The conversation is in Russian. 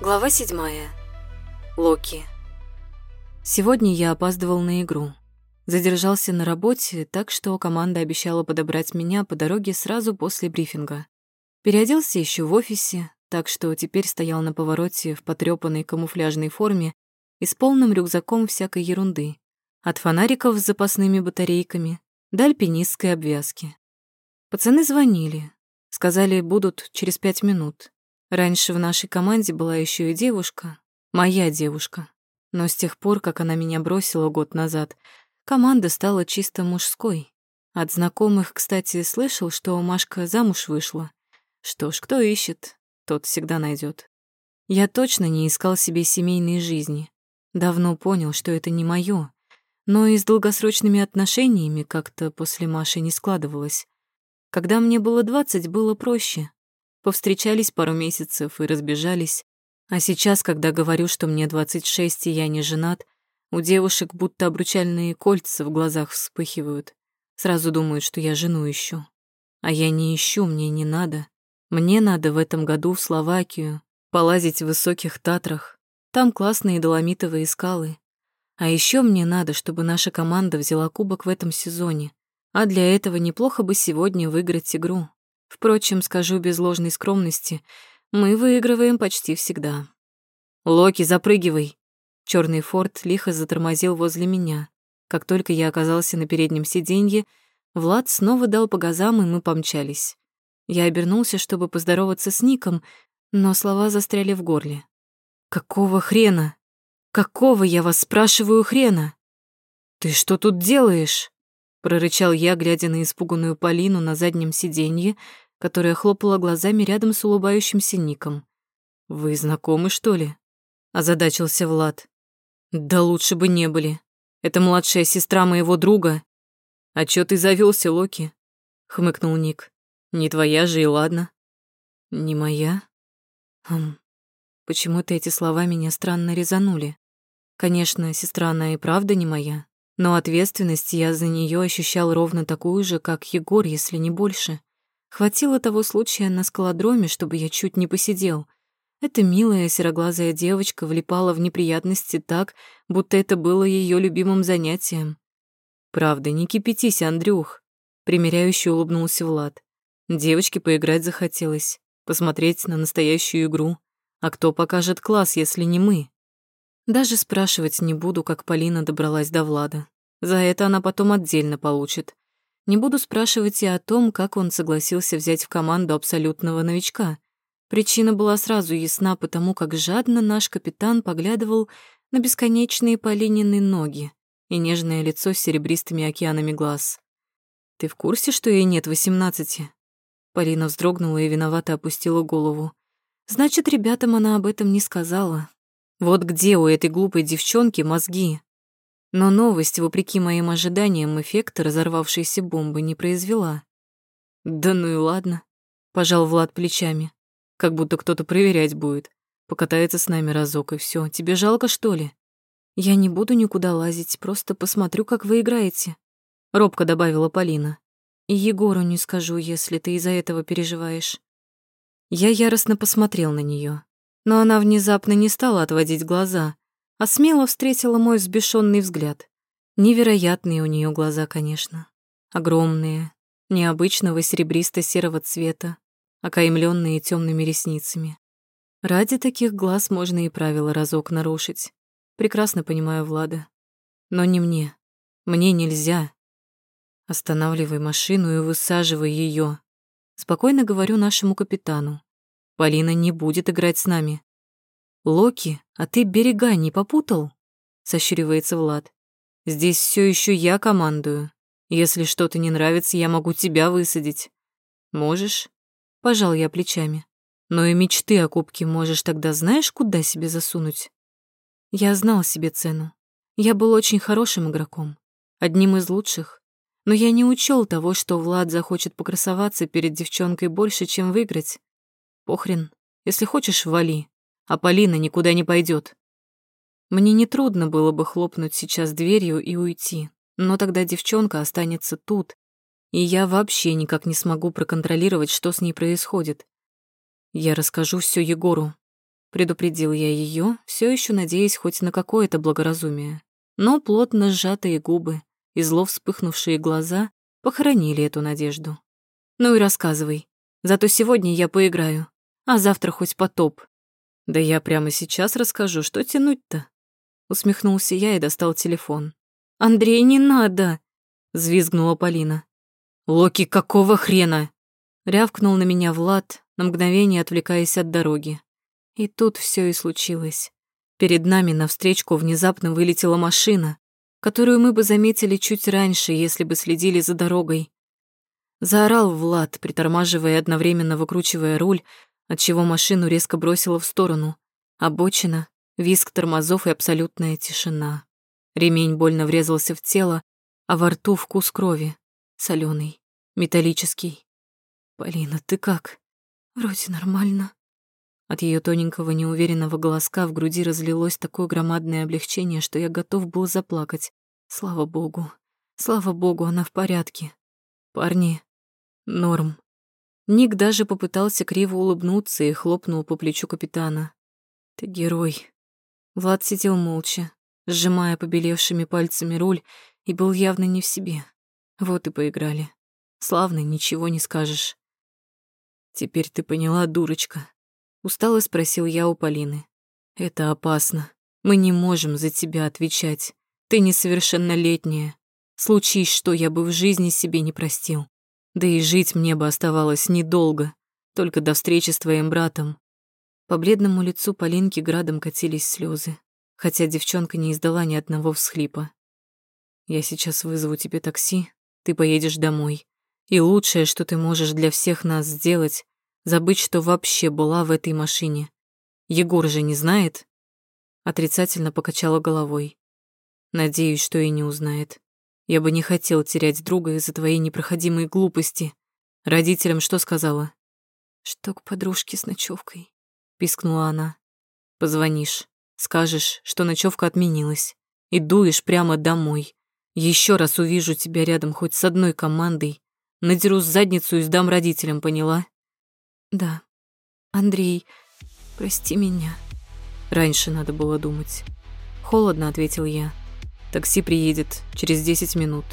Глава седьмая. Локи. Сегодня я опаздывал на игру. Задержался на работе, так что команда обещала подобрать меня по дороге сразу после брифинга. Переоделся еще в офисе, так что теперь стоял на повороте в потрёпанной камуфляжной форме и с полным рюкзаком всякой ерунды. От фонариков с запасными батарейками до альпинистской обвязки. Пацаны звонили. Сказали, будут через пять минут. Раньше в нашей команде была еще и девушка, моя девушка. Но с тех пор, как она меня бросила год назад, команда стала чисто мужской. От знакомых, кстати, слышал, что Машка замуж вышла. Что ж, кто ищет, тот всегда найдет. Я точно не искал себе семейной жизни. Давно понял, что это не моё. Но и с долгосрочными отношениями как-то после Маши не складывалось. Когда мне было двадцать, было проще. Повстречались пару месяцев и разбежались. А сейчас, когда говорю, что мне 26 и я не женат, у девушек будто обручальные кольца в глазах вспыхивают. Сразу думают, что я жену ищу. А я не ищу, мне не надо. Мне надо в этом году в Словакию, полазить в высоких Татрах. Там классные доломитовые скалы. А еще мне надо, чтобы наша команда взяла кубок в этом сезоне. А для этого неплохо бы сегодня выиграть игру. Впрочем, скажу без ложной скромности, мы выигрываем почти всегда. «Локи, запрыгивай!» Черный форт лихо затормозил возле меня. Как только я оказался на переднем сиденье, Влад снова дал по газам, и мы помчались. Я обернулся, чтобы поздороваться с Ником, но слова застряли в горле. «Какого хрена? Какого, я вас спрашиваю, хрена? Ты что тут делаешь?» Прорычал я, глядя на испуганную Полину на заднем сиденье, которая хлопала глазами рядом с улыбающимся Ником. «Вы знакомы, что ли?» — озадачился Влад. «Да лучше бы не были. Это младшая сестра моего друга». «А чё ты завелся, Локи?» — хмыкнул Ник. «Не твоя же и ладно». «Не моя?» Хм, почему-то эти слова меня странно резанули. Конечно, сестра она и правда не моя, но ответственность я за нее ощущал ровно такую же, как Егор, если не больше. Хватило того случая на скалодроме, чтобы я чуть не посидел. Эта милая сероглазая девочка влипала в неприятности так, будто это было ее любимым занятием. «Правда, не кипятись, Андрюх», — примиряюще улыбнулся Влад. Девочке поиграть захотелось, посмотреть на настоящую игру. А кто покажет класс, если не мы? Даже спрашивать не буду, как Полина добралась до Влада. За это она потом отдельно получит. Не буду спрашивать и о том, как он согласился взять в команду абсолютного новичка. Причина была сразу ясна, потому как жадно наш капитан поглядывал на бесконечные Полинины ноги и нежное лицо с серебристыми океанами глаз. «Ты в курсе, что ей нет восемнадцати?» Полина вздрогнула и виновато опустила голову. Значит, ребятам она об этом не сказала, вот где у этой глупой девчонки мозги? Но новость, вопреки моим ожиданиям, эффекта разорвавшейся бомбы не произвела. «Да ну и ладно», — пожал Влад плечами. «Как будто кто-то проверять будет. Покатается с нами разок, и все. Тебе жалко, что ли?» «Я не буду никуда лазить, просто посмотрю, как вы играете», — робко добавила Полина. «И Егору не скажу, если ты из-за этого переживаешь». Я яростно посмотрел на нее но она внезапно не стала отводить глаза, а смело встретила мой взбешенный взгляд. Невероятные у нее глаза, конечно. Огромные, необычного серебристо-серого цвета, окаймленные темными ресницами. Ради таких глаз можно и правила разок нарушить. Прекрасно понимаю Влада. Но не мне. Мне нельзя. Останавливай машину и высаживай ее. Спокойно говорю нашему капитану. Полина не будет играть с нами. Локи, а ты берега не попутал? Сощуривается Влад. Здесь все еще я командую. Если что-то не нравится, я могу тебя высадить. Можешь? Пожал я плечами. Но и мечты о кубке можешь тогда знаешь, куда себе засунуть? Я знал себе цену. Я был очень хорошим игроком, одним из лучших. Но я не учел того, что Влад захочет покрасоваться перед девчонкой больше, чем выиграть. Похрен. Если хочешь, вали. А Полина никуда не пойдет. Мне нетрудно было бы хлопнуть сейчас дверью и уйти, но тогда девчонка останется тут, и я вообще никак не смогу проконтролировать, что с ней происходит. Я расскажу все Егору. Предупредил я ее, все еще надеясь хоть на какое-то благоразумие. Но плотно сжатые губы и зло вспыхнувшие глаза похоронили эту надежду. «Ну и рассказывай. Зато сегодня я поиграю, а завтра хоть потоп». «Да я прямо сейчас расскажу, что тянуть-то?» Усмехнулся я и достал телефон. «Андрей, не надо!» — взвизгнула Полина. «Локи, какого хрена?» Рявкнул на меня Влад, на мгновение отвлекаясь от дороги. И тут все и случилось. Перед нами навстречку внезапно вылетела машина, которую мы бы заметили чуть раньше, если бы следили за дорогой. Заорал Влад, притормаживая и одновременно выкручивая руль, отчего машину резко бросило в сторону. Обочина, визг тормозов и абсолютная тишина. Ремень больно врезался в тело, а во рту вкус крови, соленый, металлический. «Полина, ты как?» «Вроде нормально». От ее тоненького неуверенного голоска в груди разлилось такое громадное облегчение, что я готов был заплакать. Слава богу. Слава богу, она в порядке. Парни, норм. Ник даже попытался криво улыбнуться и хлопнул по плечу капитана. Ты герой. Влад сидел молча, сжимая побелевшими пальцами руль, и был явно не в себе. Вот и поиграли. Славно, ничего не скажешь. «Теперь ты поняла, дурочка?» Устало спросил я у Полины. «Это опасно. Мы не можем за тебя отвечать. Ты несовершеннолетняя. Случись что, я бы в жизни себе не простил. Да и жить мне бы оставалось недолго, только до встречи с твоим братом». По бледному лицу Полинки градом катились слезы, хотя девчонка не издала ни одного всхлипа. «Я сейчас вызову тебе такси, ты поедешь домой. И лучшее, что ты можешь для всех нас сделать, забыть, что вообще была в этой машине. Егор же не знает?» Отрицательно покачала головой. «Надеюсь, что и не узнает. Я бы не хотел терять друга из-за твоей непроходимой глупости. Родителям что сказала?» «Что к подружке с ночевкой?» — пискнула она. «Позвонишь, скажешь, что ночевка отменилась, и дуешь прямо домой. Еще раз увижу тебя рядом хоть с одной командой, Надеру задницу и сдам родителям, поняла? Да. Андрей, прости меня. Раньше надо было думать. Холодно, ответил я. Такси приедет через 10 минут.